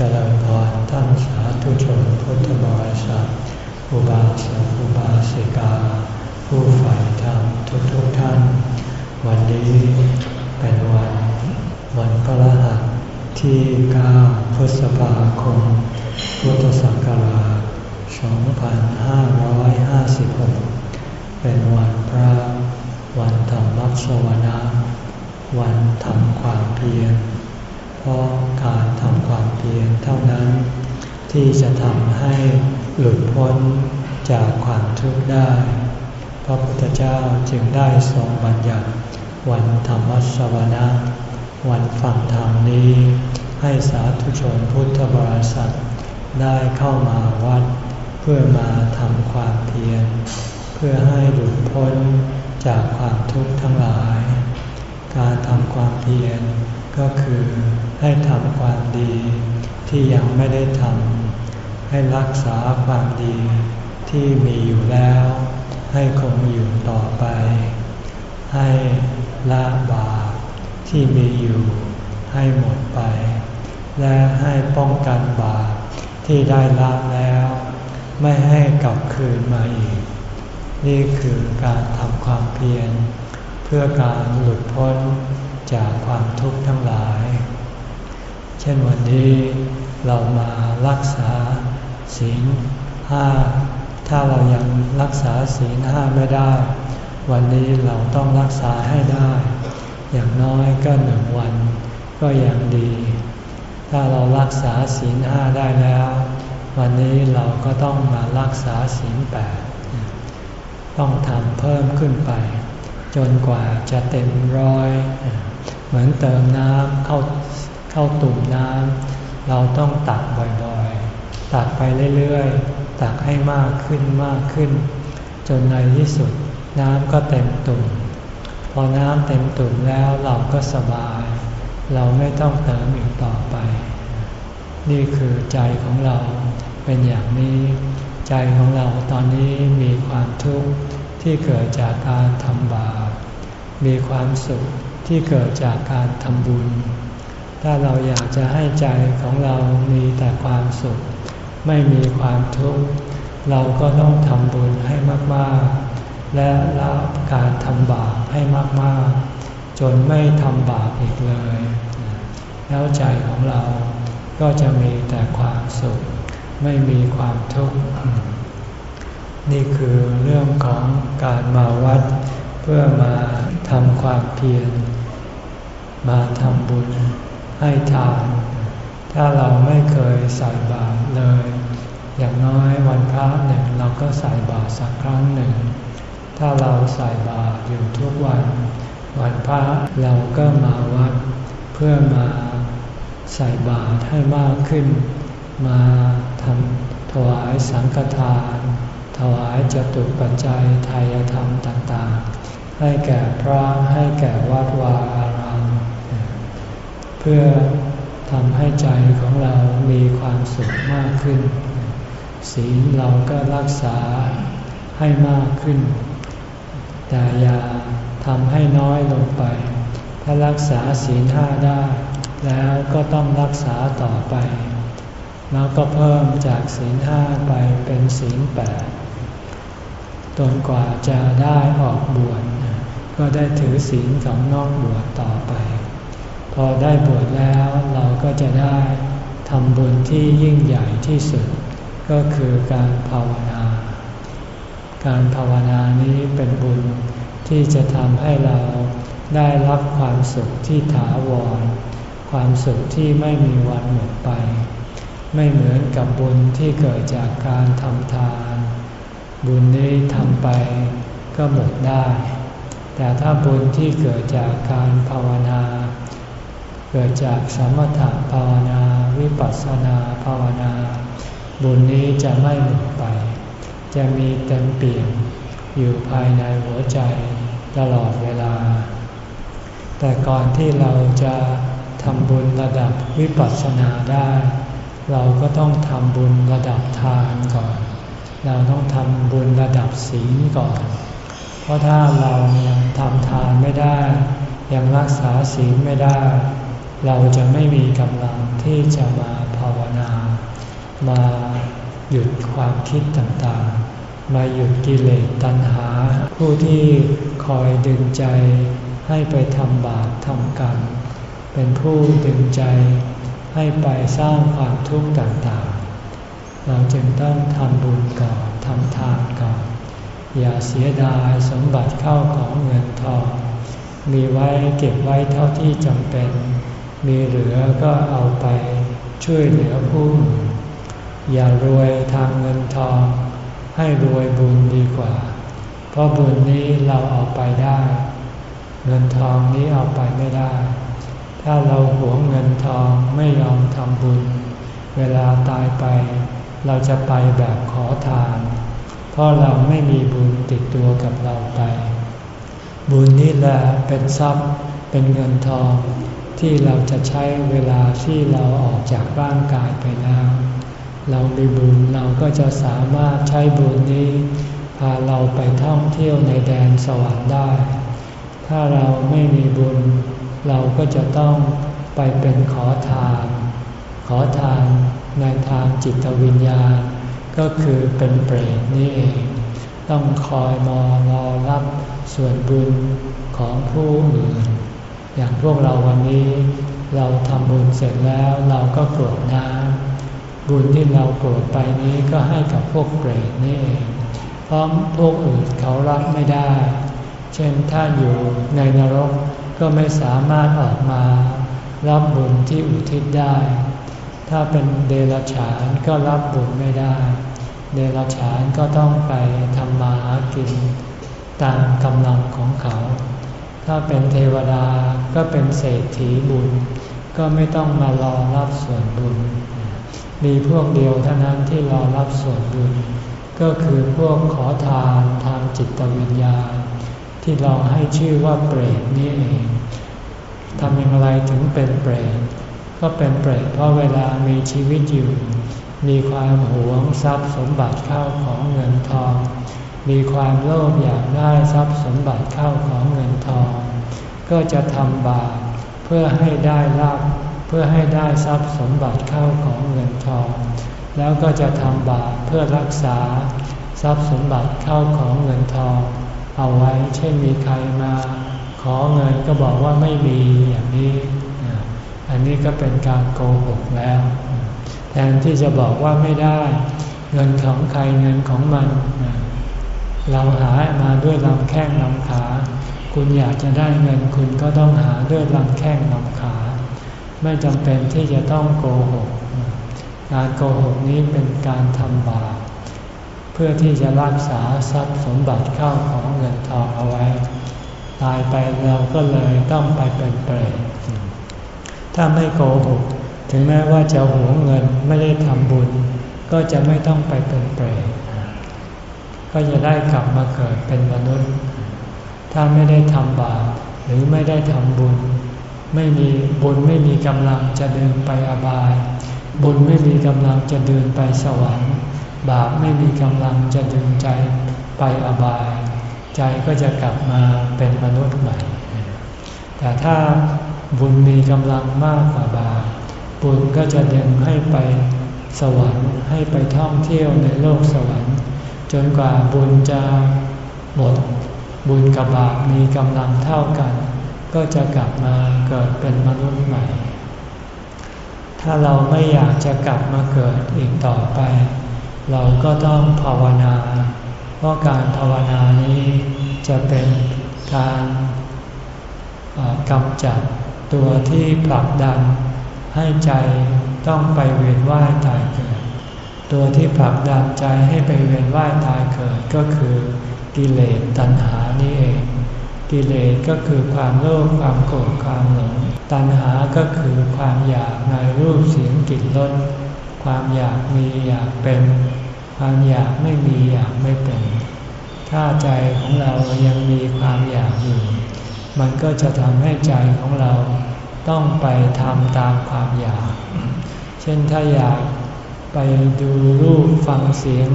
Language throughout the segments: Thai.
เจริญพรท่านสาธุชนพุทธบริษัทอุบาสกอุบาสิกา ผู้ใฝ่ธรรมทุกทุกท่าน วันนี้เป็นวันวันพระหัสที่ 9 พฤษภาคม พุทธศักราช 2556 เป็นวันพระ วันธรรมสวนาวันทำความเพียร ราะการทำความเพียรเท่านั้น ที่จะทำให้หลุดพ้นจากความทุกข์ได้ พระพุทธเจ้าจึงได้ทรงบัญญัติวันธรรมสวนะวันฟังธรรมนี้ ให้สาธุชนพุทธบริษัทได้เข้ามาวัด เพื่อมาทำความเพียรเพื่อให้หลุดพ้นจากความทุกข์ทั้งหลาย การทำความเพียร ก็คือให้ทำความดีที่ยังไม่ได้ทำให้รักษาความดีที่มีอยู่แล้ว ให้คงอยู่ต่อไป ให้ละบาปที่มีอยู่ให้หมดไป และให้ป้องกันบาปที่ได้ละแล้ว ไม่ให้กลับคืนมาอีก นี่คือการทำความเพียรเพื่อการหลุดพ้น จากความทุกข์ทั้งหลาย เช่นวันนี้เรามารักษาศีลห้าถ้าเรายังรักษาศีลห้าไม่ได้ วันนี้เราต้องรักษาให้ได้ อย่างน้อยก็หนึ่งวัน ก็ยังดี ถ้าเรารักษาศีลห้าได้แล้ว วันนี้เราก็ต้องมารักษาศีลแปดต้องทำเพิ่มขึ้นไป จนกว่าจะเต็มร้อย เหมือนเติมน้ำเข้าเข้าตุ่มน้ำเราต้องตักบ่อยๆ ตักไปเรื่อยๆ ตักให้มากขึ้นมากขึ้น จนในที่สุดน้ำก็เต็มตุ่มพอน้ำเต็มตุ่มแล้วเราก็สบาย เราไม่ต้องเติมอีกต่อไป นี่คือใจของเราเป็นอย่างนี้ ใจของเราตอนนี้มีความทุกข์ที่เกิดจากการทำบาปมีความสุข ที่เกิดจากการทำบุญ ถ้าเราอยากจะให้ใจของเรามีแต่ความสุข ไม่มีความทุกข์ เราก็ต้องทำบุญให้มากๆ และละการทำบาปให้มากๆ จนไม่ทำบาปอีกเลย แล้วใจของเราก็จะมีแต่ความสุข ไม่มีความทุกข์ นี่คือเรื่องของการมาวัด พื่อมาทำความเพียรมาทำบุญให้ทานถ้าเราไม่เคยใส่บาตรเลย อย่างน้อยวันพระหนึ่งเราก็ใส่บาตรสักครั้งหนึ่ง ถ้าเราใส่บาตรอยู่ทุกวัน วันพระเราก็มาวัด เพื่อมาใส่บาตรให้มากขึ้น มาทำถวายสังฆทาน ถวายจตุปัจจัยทายธรรมต่างๆ ให้แก่พระให้แก่วัดวาอารามเพื่อทำให้ใจของเรามีความสุขมากขึ้น ศีลเราก็รักษาให้มากขึ้น แต่อย่าทำให้น้อยลงไป ถ้ารักษาศีลห้าได้ แล้วก็ต้องรักษาต่อไป แล้วก็เพิ่มจากศีลห้าไปเป็นศีลแปดจนกว่าจะได้ออกบวช ก็ได้ถือศีลของนอกบวชต่อไป พอได้บวชแล้วเราก็จะได้ทำบุญที่ยิ่งใหญ่ที่สุด ก็คือการภาวนา การภาวนานี้เป็นบุญที่จะทำให้เราได้รับความสุขที่ถาวร ความสุขที่ไม่มีวันหมดไป ไม่เหมือนกับบุญที่เกิดจากการทำทาน บุญนี้ทำไปก็หมดได้ แต่ถ้าบุญที่เกิดจากการภาวนา เกิดจากสมถะภาวนา วิปัสสนาภาวนา บุญนี้จะไม่หมดไป จะมีเต็มเปี่ยมอยู่ภายในหัวใจตลอดเวลา แต่ก่อนที่เราจะทำบุญระดับวิปัสสนาได้ เราก็ต้องทำบุญระดับทานก่อน เราต้องทำบุญระดับศีลก่อน ราะถ้าเรายังทำทานไม่ได้ ยังรักษาศีลไม่ได้ เราจะไม่มีกำลังที่จะมาภาวนา มาหยุดความคิดต่างๆ มาหยุดกิเลสตัณหา ผู้ที่คอยดึงใจให้ไปทำบาปทำกรรม เป็นผู้ดึงใจให้ไปสร้างความทุกข์ต่างๆ เราจึงต้องทำบุญก่อนทำทานก่อน อย่าเสียดายสมบัติเข้าของเงินทอง มีไว้เก็บไว้เท่าที่จำเป็น มีเหลือก็เอาไปช่วยเหลือผู้อย่ารวยทางเงินทอง ให้รวยบุญดีกว่า เพราะบุญนี้เราเอาไปได้ เงินทองนี้เอาไปไม่ได้ ถ้าเราหวงเงินทองไม่ยอมทำบุญ เวลาตายไป เราจะไปแบบขอทาน ราะเราไม่มีบุญติดตัวกับเราไป บุญนี่แหละเป็นทรัพย์เป็นเงินทองที่เราจะใช้เวลาที่เราออกจากร่างกายไปแล้ว เรามีบุญเราก็จะสามารถใช้บุญนี้พาเราไปท่องเที่ยวในแดนสวรรค์ได้ ถ้าเราไม่มีบุญ เราก็จะต้องไปเป็นขอทาน ขอทานในทางจิตวิญญาณ ก็คือเป็นเปรตนี่เอง ต้องคอยมอรอรับส่วนบุญของผู้อื่น อย่างพวกเราวันนี้เราทำบุญเสร็จแล้วเราก็กรวดน้ำบุญที่เรากรวดไปนี้ก็ให้กับพวกเปรตนี่เอง เพราะพวกอื่นเขารับไม่ได้ เช่นถ้าอยู่ในนรกก็ไม่สามารถออกมา รับบุญที่อุทิศได้ ถ้าเป็นเดรัจฉานก็รับบุญไม่ได้ เดรัจฉานก็ต้องไปทำมาหากินตามกำลังของเขา ถ้าเป็นเทวดาก็เป็นเศรษฐีบุญ ก็ไม่ต้องมารอรับส่วนบุญ มีพวกเดียวเท่านั้นที่รอรับส่วนบุญ ก็คือพวกขอทานทางจิตวิญญาณ ที่เราให้ชื่อว่าเปรตนี่เองทำอย่างไรถึงเป็นเปรต ก็เป็นเปรตเพราะเวลามีชีวิตอยู่ มีความหวงทรัพย์สมบัติเข้าของเงินทอง มีความโลภอยากได้ทรัพย์สมบัติเข้าของเงินทอง ก็จะทำบาปเพื่อให้ได้ลาภเพื่อให้ได้ทรัพย์สมบัติเข้าของเงินทอง แล้วก็จะทำบาปเพื่อรักษา ทรัพย์สมบัติเข้าของเงินทอง เอาไว้เช่นมีใครมา ขอเงินก็บอกว่าไม่มีอย่างนี้ นนี้ก็เป็นการโกหกแล้ว แทนที่จะบอกว่าไม่ได้ เงินของใครเงินของมัน เราหามาด้วยลำแข้งลำขา คุณอยากจะได้เงินคุณก็ต้องหาด้วยลำแข้งลำขา ไม่จำเป็นที่จะต้องโกหก การโกหกนี้เป็นการทำบาปเพื่อที่จะรักษาทรัพย์สมบัติเข้าของเงินทองเอาไว้ ตายไปเราก็เลยต้องไปเป็นเปรต ถ้าไม่โกหก ถึงแม้ว่าจะหวงเงินไม่ได้ทำบุญ ก็จะไม่ต้องไปเป็นเปรตก็จะได้กลับมาเกิดเป็นมนุษย์ ถ้าไม่ได้ทำบาปหรือไม่ได้ทำบุญ ไม่มีบุญไม่มีกำลังจะเดินไปอบาย บุญไม่มีกำลังจะเดินไปสวรรค์ บาปไม่มีกำลังจะดึงใจไปอบาย ใจก็จะกลับมาเป็นมนุษย์ใหม่ แต่ถ้า บุญมีกำลังมากกว่าบาป บุญก็จะดึงให้ไปสวรรค์ให้ไปท่องเที่ยวในโลกสวรรค์ จนกว่าบุญจะหมด บุญกับบาปมีกำลังเท่ากัน ก็จะกลับมาเกิดเป็นมนุษย์ใหม่ ถ้าเราไม่อยากจะกลับมาเกิดอีกต่อไป เราก็ต้องภาวนาเพราะการภาวนานี้จะเป็นการกำจัด ตัวที่ผลักดันให้ใจต้องไปเวียนว่ายตายเกิด ตัวที่ผลักดันใจให้ไปเวียนว่ายตายเกิดก็คือกิเลสตัณหานี่เอง กิเลสก็คือความโลภความโกรธความหลง ตัณหาก็คือความอยากในรูปเสียงกลิ่นรสความอยากมีอยากเป็น ความอยากไม่มีอยากไม่เป็น ถ้าใจของเรายังมีความอยากอยู่ มันก็จะทำให้ใจของเราต้องไปทำตามความอยาก เช่นถ้าอยากไปดูรูปฟังเสียง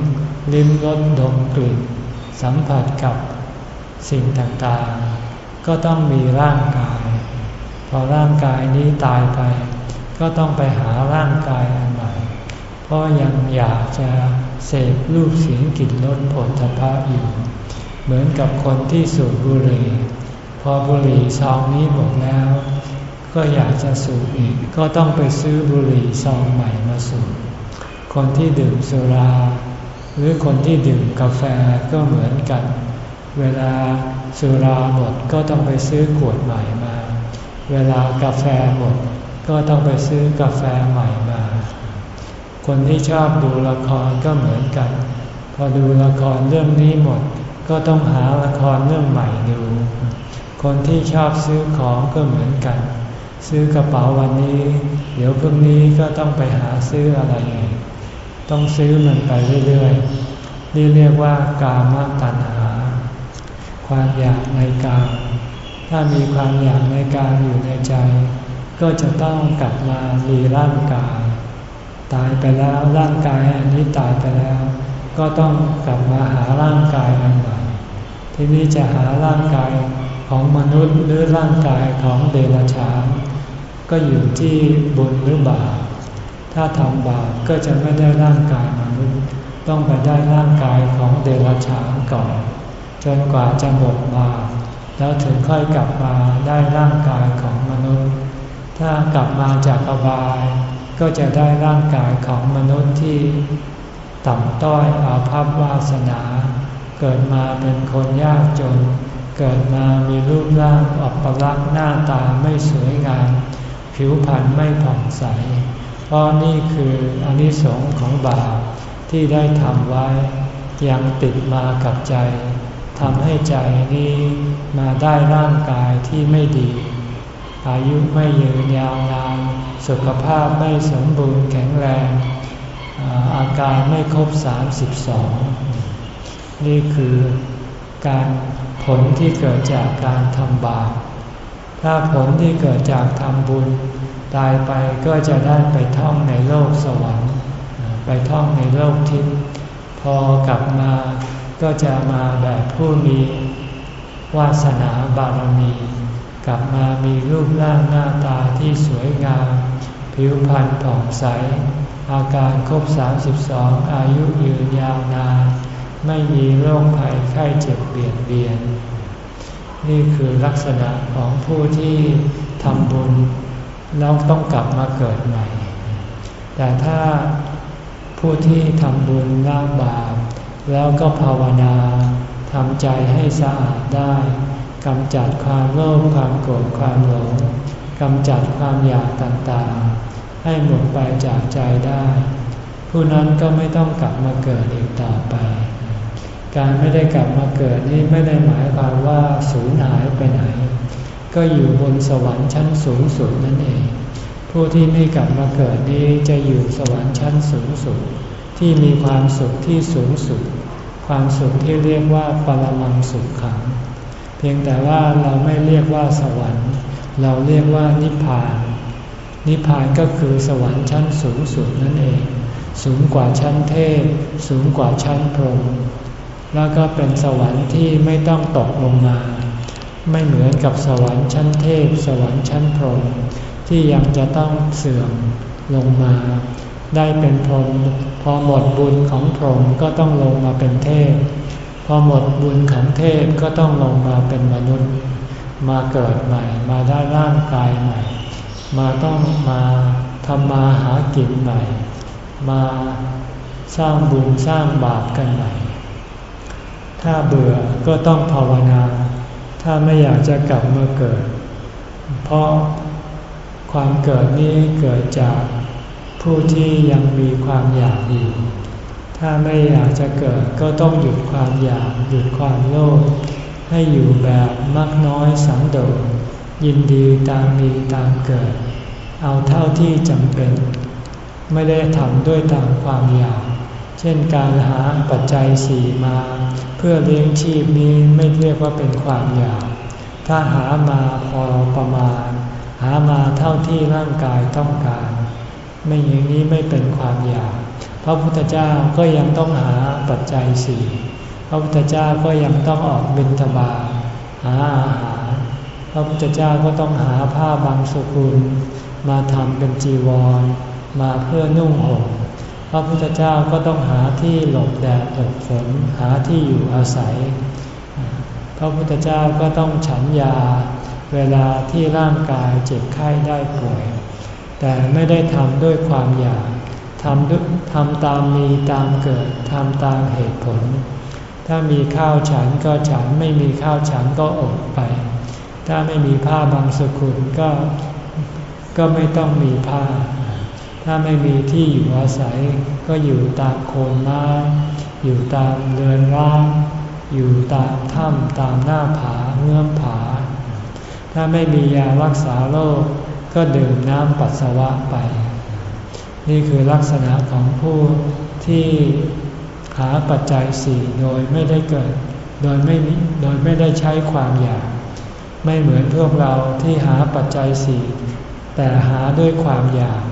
ลิ้มรสดมกลิ่น สัมผัสกับสิ่งต่างๆ ก็ต้องมีร่างกาย พอร่างกายนี้ตายไป ก็ต้องไปหาร่างกายอันใหม่ เพราะยังอยากจะเสพรูปเสียงกลิ่นรสผลทพะอยู่ เหมือนกับคนที่สูบบุหรี่ พอบุหรี่ซองนี้หมดแล้ว ก็อยากจะสูบอีก ก็ต้องไปซื้อบุหรี่ซองใหม่มาสูบคนที่ดื่มสุรา หรือคนที่ดื่มกาแฟก็เหมือนกัน เวลาสุราหมดก็ต้องไปซื้อขวดใหม่มา เวลากาแฟหมด ก็ต้องไปซื้อกาแฟใหม่มา คนที่ชอบดูละครก็เหมือนกัน พอดูละครเรื่องนี้หมด ก็ต้องหาละครเรื่องใหม่ดู คนที่ชอบซื้อของก็เหมือนกัน ซื้อกระเป๋าวันนี้ เดี๋ยวพรุ่งนี้ก็ต้องไปหาซื้ออะไรอีกต้องซื้อมันไปเรื่อยๆ นี่เรียกว่ากามตัณหา ความอยากในกาม ถ้ามีความอยากในการอยู่ในใจ ก็จะต้องกลับมามีร่างกาย ตายไปแล้วร่างกายอันนี้ตายไปแล้ว ก็ต้องกลับมาหาร่างกายอันใหม่ ที่นี้จะหาร่างกาย ของมนุษย์หรือร่างกายของเดรัจฉานก็อยู่ที่บุญหรือบาป ถ้าทำบาปก็จะไม่ได้ร่างกายมนุษย์ ต้องไปได้ร่างกายของเดรัจฉานก่อน จนกว่าจะหมดบาปแล้วถึงค่อยกลับมาได้ร่างกายของมนุษย์ ถ้ากลับมาจากอบาย ก็จะได้ร่างกายของมนุษย์ที่ต่ำต้อยอาภัพวาสนา เกิดมาเป็นคนยากจน เกิดมามีรูปร่างอัปลักษณ์หน้าตาไม่สวยงาม ผิวพรรณไม่ผ่องใส เพราะนี่คืออนิสงส์ของบาปที่ได้ทำไว้ ยังติดมากับใจทำให้ใจนี้มาได้ร่างกายที่ไม่ดี อายุไม่ยืนยาวนานสุขภาพไม่สมบูรณ์แข็งแรง อาการไม่ครบ 32 นี่คือการ ผลที่เกิดจากการทำบาป ถ้าผลที่เกิดจากทำบุญ ตายไปก็จะได้ไปท่องในโลกสวรรค์ ไปท่องในโลกทิพย์ พอกลับมาก็จะมาแบบผู้มีวาสนาบารมี กลับมามีรูปร่างหน้าตาที่สวยงาม ผิวพรรณผ่องใส อาการครบ 32 อายุยืนยาวนาน ไม่มีโรคภัยไข้เจ็บเบียดเบียน นี่คือลักษณะของผู้ที่ทำบุญแล้วต้องกลับมาเกิดใหม่ แต่ถ้าผู้ที่ทำบุญละบาปแล้วก็ภาวนาทำใจให้สะอาดได้กำจัดความโลภความโกรธความหลงกำจัดความอยากต่างๆ ให้หมดไปจากใจได้ ผู้นั้นก็ไม่ต้องกลับมาเกิดอีกต่อไป การไม่ได้กลับมาเกิดนี้ไม่ได้หมายความว่าสูญหายไปไหน ก็อยู่บนสวรรค์ชั้นสูงสุดนั่นเอง ผู้ที่ไม่กลับมาเกิดนี้จะอยู่สวรรค์ชั้นสูงสุดที่มีความสุขที่สูงสุด ความสุขที่เรียกว่าปรมังสุขขัง เพียงแต่ว่าเราไม่เรียกว่าสวรรค์ เราเรียกว่านิพพาน นิพพานก็คือสวรรค์ชั้นสูงสุดนั่นเอง สูงกว่าชั้นเทพ สูงกว่าชั้นพรหม แล้วก็เป็นสวรรค์ที่ไม่ต้องตกลงมา ไม่เหมือนกับสวรรค์ชั้นเทพ สวรรค์ชั้นพรหมที่ยังจะต้องเสื่อมลงมา ได้เป็นพรหมพอหมดบุญของพรหมก็ต้องลงมาเป็นเทพ พอหมดบุญของเทพก็ต้องลงมาเป็นมนุษย์ มาเกิดใหม่ มาได้ร่างกายใหม่ มาต้องมาทำมาหากินใหม่ มาสร้างบุญสร้างบาปกันใหม่ ถ้าเบื่อก็ต้องภาวนา ถ้าไม่อยากจะกลับมาเกิด เพราะความเกิดนี้เกิดจากผู้ที่ยังมีความอยากอยู่ ถ้าไม่อยากจะเกิดก็ต้องหยุดความอยากหยุดความโลภให้อยู่แบบมักน้อยสังโดษยินดีตามมีตามเกิด เอาเท่าที่จำเป็น ไม่ได้ทำด้วยตามความอยาก เช่นการหาปัจจัยสี่มา พื่อเลี้ยงชีพนี้ไม่เรียกว่าเป็นความอยาก ถ้าหามาพอประมาณ หามาเท่าที่ร่างกายต้องการ ไม่อย่างนี้ไม่เป็นความอยาก พระพุทธเจ้าก็ยังต้องหาปัจจัยสี่พระพุทธเจ้าก็ยังต้องออกบิณฑบาตหาอาหาร พระพุทธเจ้าก็ต้องหาผ้าบางสุกุล มาทำเป็นจีวร มาเพื่อนุ่งห่ม ระพุทธเจ้าก็ต้องหาที่หลบแดดหลบฝนหาที่อยู่อาศัย พระพุทธเจ้าก็ต้องฉันยาเวลาที่ร่างกายเจ็บไข้ได้ป่วย แต่ไม่ได้ทำด้วยความอยากทำทำตามมีตามเกิดทำตามเหตุผล ถ้ามีข้าวฉันก็ฉันไม่มีข้าวฉันก็อดไป ถ้าไม่มีผ้าบางสกุลก็ก็ไม่ต้องมีผ้า ถ้าไม่มีที่อยู่อาศัยก็อยู่ตามโคนไม้อยู่ตามเรือนร่าง อยู่ตามถ้ำตามหน้าผาเงื่อมผา ถ้าไม่มียารักษาโรคก็ดื่มน้ำปัสสาวะไป นี่คือลักษณะของผู้ที่หาปัจจัยสี่โดยไม่ได้เกิด โดยไม่โดยไม่ได้ใช้ความอยาก ไม่เหมือนพวกเราที่หาปัจจัยสี่แต่หาด้วยความอยาก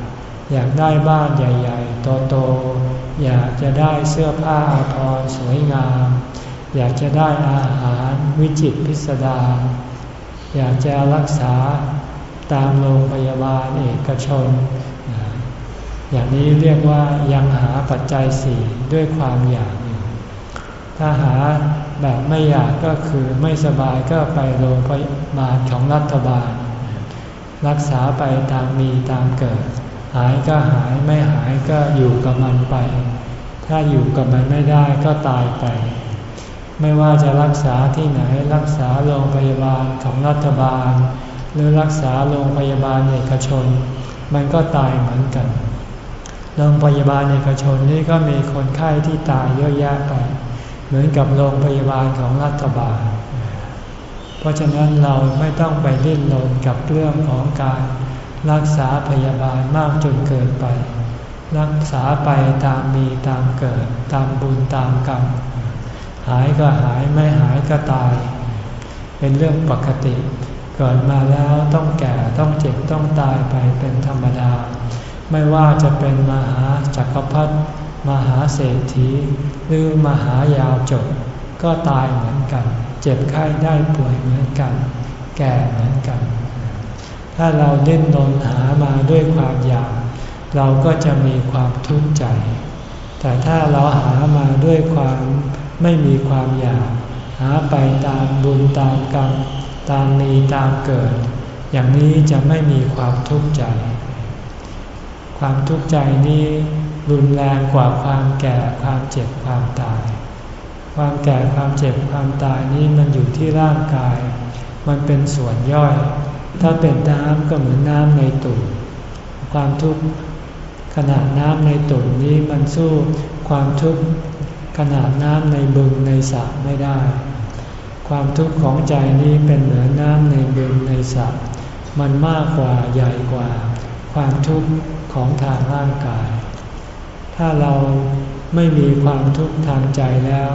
อยากได้บ้านใหญ่ๆโตๆอยากจะได้เสื้อผ้าอาภรณ์สวยงาม อยากจะได้อาหารวิจิตพิสดารอยากจะรักษาตามโรงพยาบาลเอกชน อย่างนี้เรียกว่ายังหาปัจจัยสี่ด้วยความอยากถ้าหาแบบไม่อยากก็คือไม่สบายก็ไปโรงพยาบาลของรัฐบาล รักษาไปตามมีตามเกิด หายก็หายไม่หายก็อยู่กับมันไป ถ้าอยู่กับมันไม่ได้ก็ตายไป ไม่ว่าจะรักษาที่ไหนรักษาโรงพยาบาลของรัฐบาล หรือรักษาโรงพยาบาลเอกชน มันก็ตายเหมือนกัน โรงพยาบาลเอกชนนี่ก็มีคนไข้ที่ตายเยอะแยะไป เหมือนกับโรงพยาบาลของรัฐบาล เพราะฉะนั้นเราไม่ต้องไปดิ้นรนกับเรื่องของการ รักษาพยาบาลมากจนเกินไป รักษาไปตามมีตามเกิด ตามบุญตามกรรม หายก็หายไม่หายก็ตาย เป็นเรื่องปกติ เกิดมาแล้วต้องแก่ต้องเจ็บต้องตายไปเป็นธรรมดา ไม่ว่าจะเป็นมหาจักรพรรดิมหาเศรษฐี หรือมหายาวจดก็ตายเหมือนกัน เจ็บไข้ได้ป่วยเหมือนกัน แก่เหมือนกัน ถ้าเราเด่นนนหามาด้วยความอยาก เราก็จะมีความทุกข์ใจ แต่ถ้าเราหามาด้วยความไม่มีความอยาก หาไปตามบุญตามกรรมตามมีตามเกิด อย่างนี้จะไม่มีความทุกข์ใจ ความทุกข์ใจนี้รุนแรงกว่าความแก่ความเจ็บความตาย ความแก่ความเจ็บความตายนี้มันอยู่ที่ร่างกาย มันเป็นส่วนย่อย ถ้าเป็นน้ำก็เหมือนน้ำในตุ่มความทุกข์ขนาดน้ำในตุ่มนี้มันสู้ความทุกข์ขนาดน้ำในบึงในสระไม่ได้ ความทุกข์ของใจนี้เป็นเหมือนน้ำในบึงในสระมันมากกว่าใหญ่กว่า ความทุกข์ของทางร่างกาย ถ้าเราไม่มีความทุกข์ทางใจแล้ว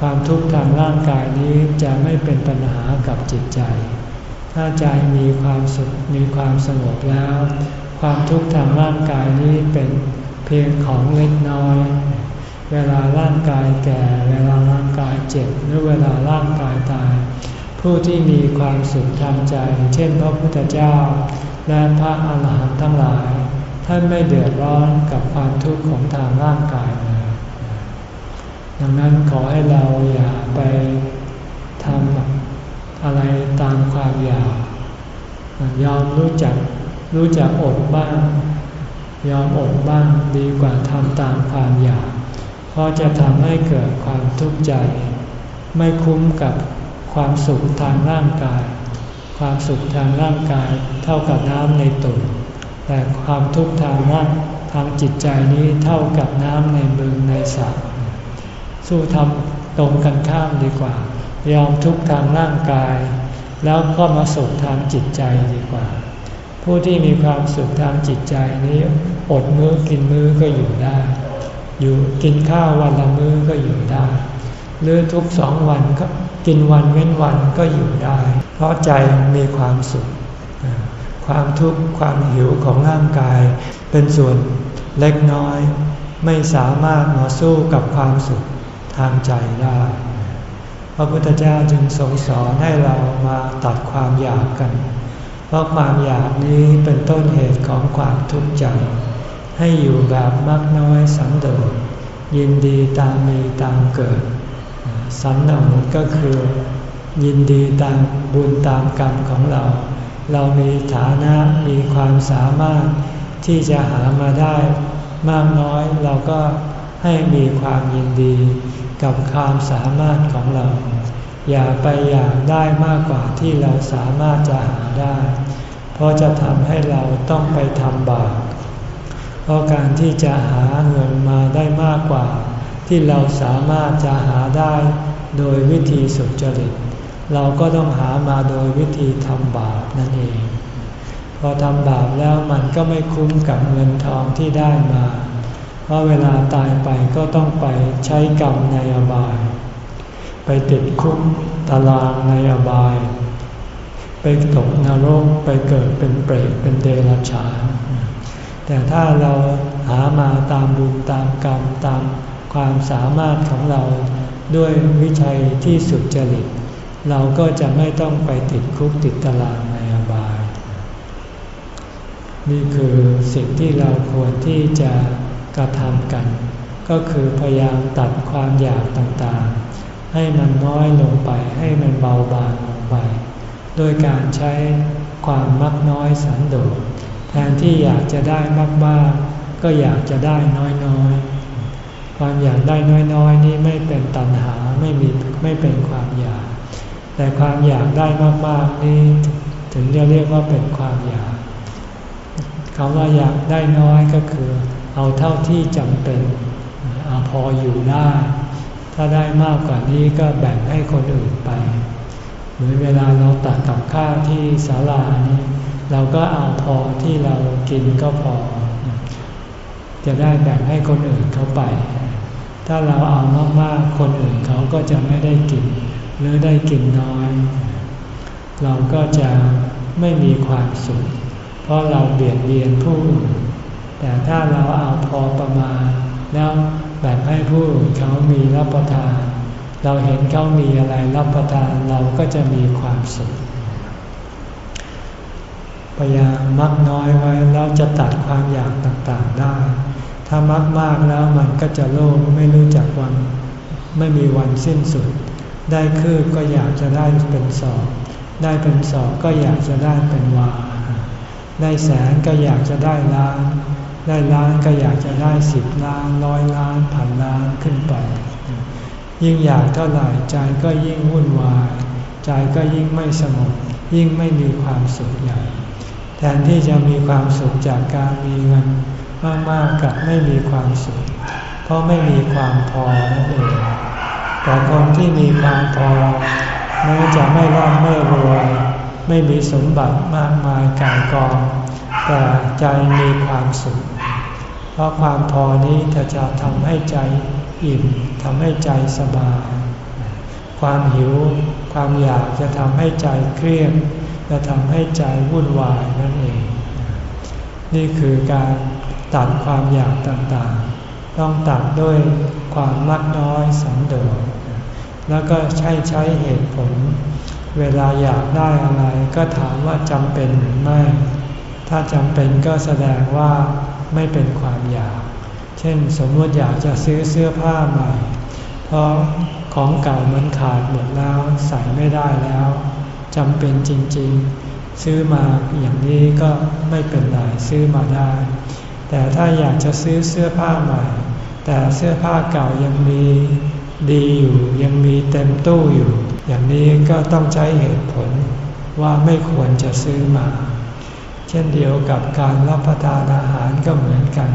ความทุกข์ทางร่างกายนี้จะไม่เป็นปัญหากับจิตใจ ถ้าใจมีความสุขมีความสงบแล้ว ความทุกข์ทางร่างกายนี้เป็นเพียงของเล็กน้อย เวลาร่างกายแก่ เวลาร่างกายเจ็บหรือเวลาร่างกายตาย ผู้ที่มีความสุขทางใจ เช่นพระพุทธเจ้า และพระอาหารหันต์ทั้งหลาย ท่านไม่เดือดร้อนกับความทุกข์ของทางร่างกายเลยดังนั้นขอให้เราอย่าไปทำ อะไรตามความอยาก ยอมรู้จักรู้จักอดบ้าง ยอมอดบ้างดีกว่าทำตามความอยาก เพราะจะทำให้เกิดความทุกข์ใจ ไม่คุ้มกับความสุขทางร่างกาย ความสุขทางร่างกายเท่ากับน้ำในตุ่มแต่ความทุกข์ทางร่างทางจิตใจนี้เท่ากับน้ำในบึงในสระสู้ทำ ตรงกันข้ามดีกว่า ยอมทุกข์ทางร่างกาย แล้วก็มาสุขทางจิตใจดีกว่า ผู้ที่มีความสุขทางจิตใจนี้อดมื้อกินมื้อก็อยู่ได้ อยู่กินข้าววันละมื้อก็อยู่ได้ หรือทุกสองวันก็กินวันเว้นวันก็อยู่ได้ เพราะใจมีความสุข ความทุกข์ความหิวของร่างกาย เป็นส่วนเล็กน้อย ไม่สามารถมาสู้กับความสุข ทางใจได้ พระพุทธเจ้าจึงทรงสอนให้เรามาตัดความอยากกัน เพราะความอยากนี้เป็นต้นเหตุของความทุกข์ใจ ให้อยู่แบบมักน้อยสันโดษยินดีตามมีตามเกิด สันโดษก็คือ ยินดีตามบุญตามกรรมของเรา เรามีฐานะมีความสามารถที่จะหามาได้มากน้อยเราก็ให้มีความยินดี กับความสามารถของเรา อย่าไปอยากได้มากกว่าที่เราสามารถจะหาได้ เพราะจะทำให้เราต้องไปทำบาปเพราะการที่จะหาเงินมาได้มากกว่า ที่เราสามารถจะหาได้ โดยวิธีสุจริต เราก็ต้องหามาโดยวิธีทำบาปนั่นเอง พอทำบาปแล้วมันก็ไม่คุ้มกับเงินทองที่ได้มา เพราะเวลาตายไปก็ต้องไปใช้กรรมในอบาย ไปติดคุกตารางในอบาย ไปตกนรกไปเกิดเป็นเปรตเป็นเดรัจฉานแต่ถ้าเราหามาตามบุญตามกรรมตามความสามารถของเราด้วยวิชัยที่สุดจริต เราก็จะไม่ต้องไปติดคุกติดตารางในอบาย นี่คือสิ่งที่เราควรที่จะ กระทำกัน ก็คือพยายามตัดความอยากต่างๆ ให้มันน้อยลงไปให้มันเบาบางลงไป โดยการใช้ความมักน้อยสันโดษแทนที่อยากจะได้มากๆก็อยากจะได้น้อยๆ ความอยากได้น้อยๆ นี้ไม่เป็นตัณหาไม่มีไม่เป็นความอยาก แต่ความอยากได้มากๆนี้ถึงจะเรียกว่าเป็นความอยากคำว่าอยากได้น้อยก็คือ เอาเท่าที่จำเป็นเอาพออยู่ได้ ถ้าได้มากกว่านี้ก็แบ่งให้คนอื่นไปเหมือนเวลาเราตักกับข้าวที่ศาลานี้เราก็เอาพอที่เรากินก็พอ จะได้แบ่งให้คนอื่นเขาไป ถ้าเราเอามากๆคนอื่นเขาก็จะไม่ได้กิน หรือได้กินน้อย เราก็จะไม่มีความสุข เพราะเราเบียดเบียนผู้อื่น แต่ถ้าเราเอาพอประมาณ แล้วแบ่งให้ผู้เขามีรับประทาน เราเห็นเขามีอะไรรับประทานเราก็จะมีความสุขพยายามมักน้อยไว้แล้วจะตัดความอยากต่างๆได้ ถ้ามักมากแล้วมันก็จะโลภไม่รู้จักวัน ไม่มีวันสิ้นสุด ได้คืบก็อยากจะได้เป็นสองได้เป็นสองก็อยากจะได้เป็นวา ได้แสนก็อยากจะได้ล้าน ได้ล้านก็อยากจะได้สิบล้านร้อยล้านพันล้านขึ้นไป ยิ่งอยากเท่าไหร่ใจก็ยิ่งวุ่นวาย ใจก็ยิ่งไม่สงบยิ่งไม่มีความสุขใหญ่ แทนที่จะมีความสุขจากการมีเงินมากๆกับไม่มีความสุข เพราะไม่มีความพอนั่นเองแต่คนที่มีความพอแม้จะไม่ร่ำไม่รวยไม่มีสมบัติมากมายกายกอง แต่ใจมีความสุข เพราะความพอนี้จะจะทำให้ใจอิ่มทำให้ใจสบาย ความหิว ความอยากจะทำให้ใจเครียด จะทำให้ใจวุ่นวายนั่นเอง นี่คือการตัดความอยากต่างๆ ต้องตัดด้วยความมักน้อยสันโดษแล้วก็ใช้ใช้เหตุผล เวลาอยากได้อะไรก็ถามว่าจำเป็นหรือไม่ ถ้าจำเป็นก็แสดงว่าไม่เป็นความอยาก เช่นสมมติอยากจะซื้อเสื้อผ้าใหม่ เพราะของเก่ามันขาดหมดแล้วใส่ไม่ได้แล้วจำเป็นจริงๆ ซื้อมาอย่างนี้ก็ไม่เป็นไรซื้อมาได้ แต่ถ้าอยากจะซื้อเสื้อผ้าใหม่ แต่เสื้อผ้าเก่ายังมีดีอยู่ยังมีเต็มตู้อยู่ อย่างนี้ก็ต้องใช้เหตุผลว่าไม่ควรจะซื้อมา เช่นเดียวกับการรับประทานอาหารก็เหมือนกัน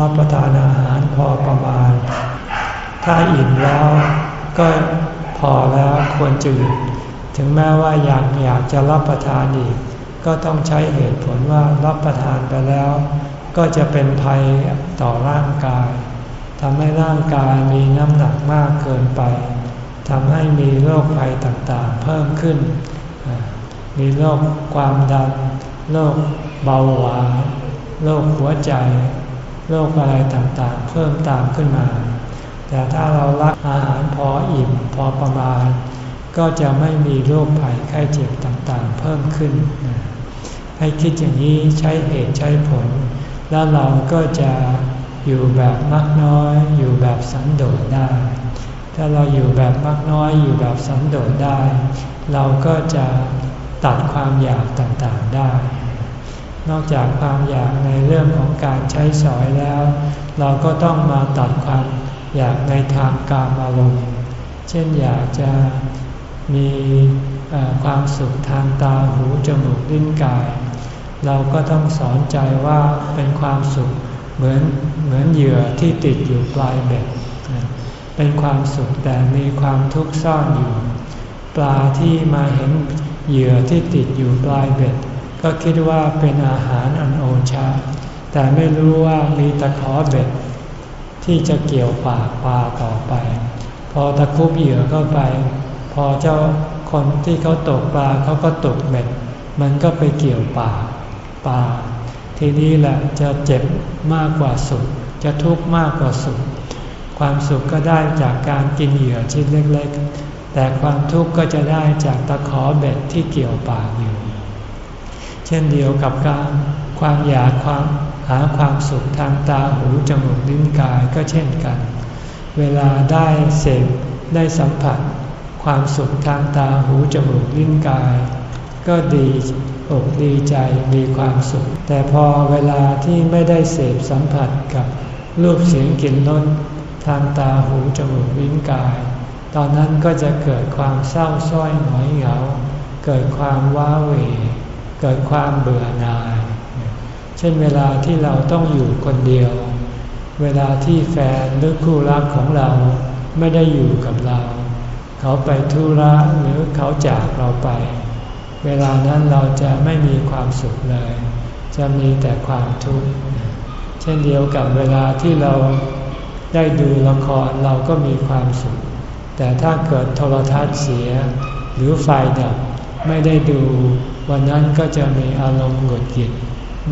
รับประทานอาหารพอประมาณ ถ้าอิ่มแล้วก็พอแล้วควรจะหยุดถึงแม้ว่าอยากอยากจะรับประทานอีก ก็ต้องใช้เหตุผลว่ารับประทานไปแล้ว ก็จะเป็นภัยต่อร่างกายทำให้ร่างกายมีน้ำหนักมากเกินไปทำให้มีโรคภัยต่างๆ เพิ่มขึ้น มีโรคความดัน โรคเบาหวานโรคหัวใจโรคอะไรต่างๆ เพิ่มตามขึ้นมา แต่ถ้าเรารักอาหารพออิ่มพอประมาณ ก็จะไม่มีโรคภัยไข้เจ็บต่างๆ เพิ่มขึ้น ให้คิดอย่างนี้ใช้เหตุใช้ผล แล้วเราก็จะอยู่แบบมักน้อย อยู่แบบสันโดษได้ ถ้าเราอยู่แบบมักน้อยอยู่แบบสันโดษได้ เราก็จะ ตัดความอยากต่างๆได้ นอกจากความอยากในเรื่องของการใช้สอยแล้ว เราก็ต้องมาตัดความอยากในทางการอารมณ์ เช่นอยากจะมีความสุขทางตาหูจมูกลิ้นกาย เราก็ต้องสอนใจว่าเป็นความสุขเหมือนเหมือนเหยื่อที่ติดอยู่ปลายเบ็ด เป็นความสุขแต่มีความทุกข์ซ่อนอยู่ ปลาที่มาเห็น เหยื่อที่ติดอยู่ปลายเบ็ด ก็คิดว่าเป็นอาหารอันโอชา แต่ไม่รู้ว่ามีตะขอเบ็ด ที่จะเกี่ยวปากปลาต่อไป พอตะคุบเหยื่อเข้าไป พอเจ้าคนที่เขาตกปลาเขาก็ตกเบ็ด มันก็ไปเกี่ยวปากปลาทีนี้แหละจะเจ็บมากกว่าสุข จะทุกข์มากกว่าสุข ความสุขก็ได้จากการกินเหยื่อชิ้นเล็กๆ แต่ความทุกข์ก็จะได้จากตะขอเบ็ดที่เกี่ยวปากอยู่ เช่นเดียวกับการความอยากความหาความสุขทางตาหูจมูกลิ้นกายก็เช่นกัน เวลาได้เสพได้สัมผัส ความสุขทางตาหูจมูกลิ้นกาย ก็ดีอกดีใจมีความสุข แต่พอเวลาที่ไม่ได้เสพสัมผัสกับรูปเสียงกลิ่นรสทางตาหูจมูกลิ้นกาย ตอนนั้นก็จะเกิดความเศร้าส้อยหงอยเหงา เกิดความว้าเหวเกิดความเบื่อหน่าย เช่นเวลาที่เราต้องอยู่คนเดียว เวลาที่แฟนหรือคู่รักของเราไม่ได้อยู่กับเรา เขาไปธุระหรือเขาจากเราไป เวลานั้นเราจะไม่มีความสุขเลย จะมีแต่ความทุกข์ เช่นเดียวกับเวลาที่เราได้ดูละครเราก็มีความสุข แต่ถ้าเกิดโทรทัศน์เสีย หรือไฟดับไม่ได้ดู วันนั้นก็จะมีอารมณ์หงุดหงิด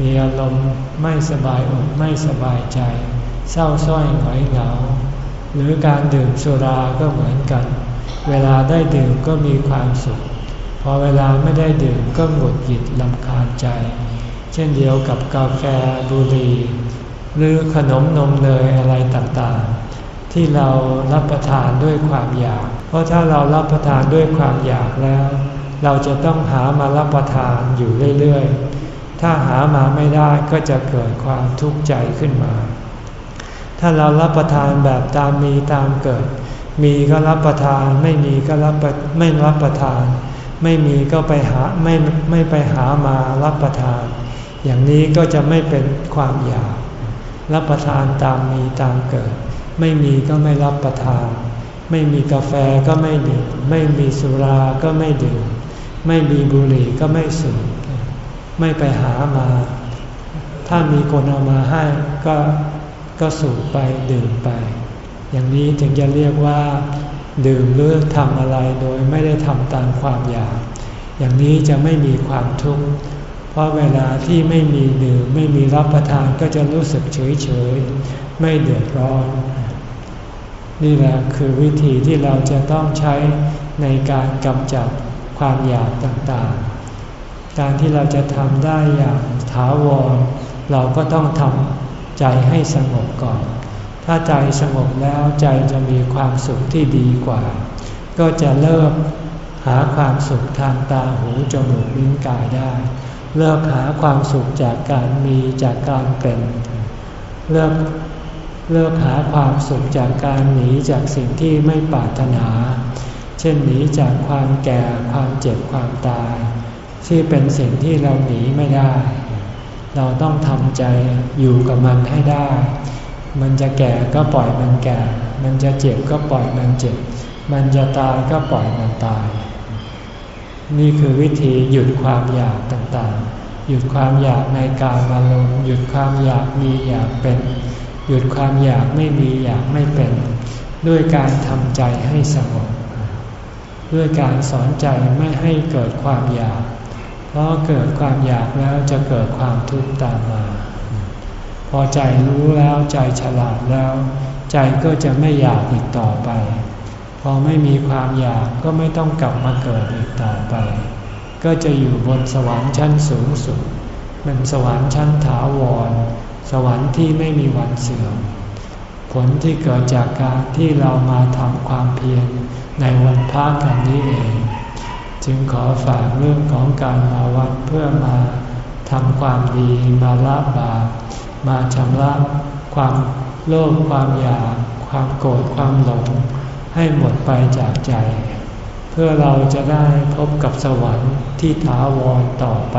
มีอารมณ์ไม่สบายอกไม่สบายใจ เศร้าส้อยหงอยเหงา หรือการดื่มสุราก็เหมือนกัน เวลาได้ดื่มก็มีความสุข พอเวลาไม่ได้ดื่มก็หงุดหงิดลำคาญใจ เช่นเดียวกับกาแฟบุหรี่หรือขนมนมเนยอะไรต่างๆ ที่เรารับประทานด้วยความอยาก เพราะถ้าเรารับประทานด้วยความอยากแล้ว เราจะต้องหามารับประทานอยู่เรื่อยๆ ถ้าหามาไม่ได้ก็จะเกิดความทุกข์ใจขึ้นมา ถ้าเรารับประทานแบบตามมีตามเกิด มีก็รับประทานไม่มีก็รับไม่รับประทาน ไม่มีก็ไปหาไม่ไม่ไปหามารับประทาน อย่างนี้ก็จะไม่เป็นความอยาก รับประทานตามมีตามเกิด ไม่มีก็ไม่รับประทาน ไม่มีกาแฟก็ไม่ดื่ม ไม่มีสุราก็ไม่ดื่ม ไม่มีบุหรี่ก็ไม่สูบ ไม่ไปหามา ถ้ามีคนเอามาให้ก็ก็สูบไปดื่มไป อย่างนี้ถึงจะเรียกว่า ดื่มหรือทำอะไรโดยไม่ได้ทำตามความอยาก อย่างนี้จะไม่มีความทุกข์เพราะเวลาที่ไม่มีดื่มไม่มีรับประทานก็จะรู้สึกเฉยเฉย ไม่เดือดร้อน นี่แหละคือวิธีที่เราจะต้องใช้ในการกำจัดความอยากต่างๆ การที่เราจะทำได้อย่างถาวร เราก็ต้องทำใจให้สงบก่อน ถ้าใจสงบแล้วใจจะมีความสุขที่ดีกว่า ก็จะเลิกหาความสุขทางตาหูจมูกลิ้นกายได้ เลิกหาความสุขจากการมีจากการเป็น เลิก เลิกหาความสุขจากการหนีจากสิ่งที่ไม่ปรารถนา เช่นหนีจากความแก่ความเจ็บความตาย ที่เป็นสิ่งที่เราหนีไม่ได้ เราต้องทำใจอยู่กับมันให้ได้ มันจะแก่ก็ปล่อยมันแก่ มันจะเจ็บก็ปล่อยมันเจ็บ มันจะตายก็ปล่อยมันตาย นี่คือวิธีหยุดความอยากต่างๆ หยุดความอยากในการมาลงหยุดความอยากมีอยากเป็น หยุดความอยากไม่มีอยากไม่เป็น ด้วยการทำใจให้สงบด้วยการสอนใจไม่ให้เกิดความอยาก เพราะเกิดความอยากแล้วจะเกิดความทุกข์ตามมา พอใจรู้แล้วใจฉลาดแล้ว ใจก็จะไม่อยากอีกต่อไป พอไม่มีความอยากก็ไม่ต้องกลับมาเกิดอีกต่อไป ก็จะอยู่บนสวรรค์ชั้นสูงสุดเป็นสวรรค์ชั้นถาวร สวรรค์ที่ไม่มีวันเสื่อม ผลที่เกิดจากการที่เรามาทำความเพียรในวันพระกันนี้เอง จึงขอฝากเรื่องของการมาวัดเพื่อมาทำความดีมาละบาปมาชำระความโลภความอยาก ความโกรธความหลง ให้หมดไปจากใจ เพื่อเราจะได้พบกับสวรรค์ที่ถาวรต่อไป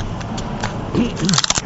Mm-hmm.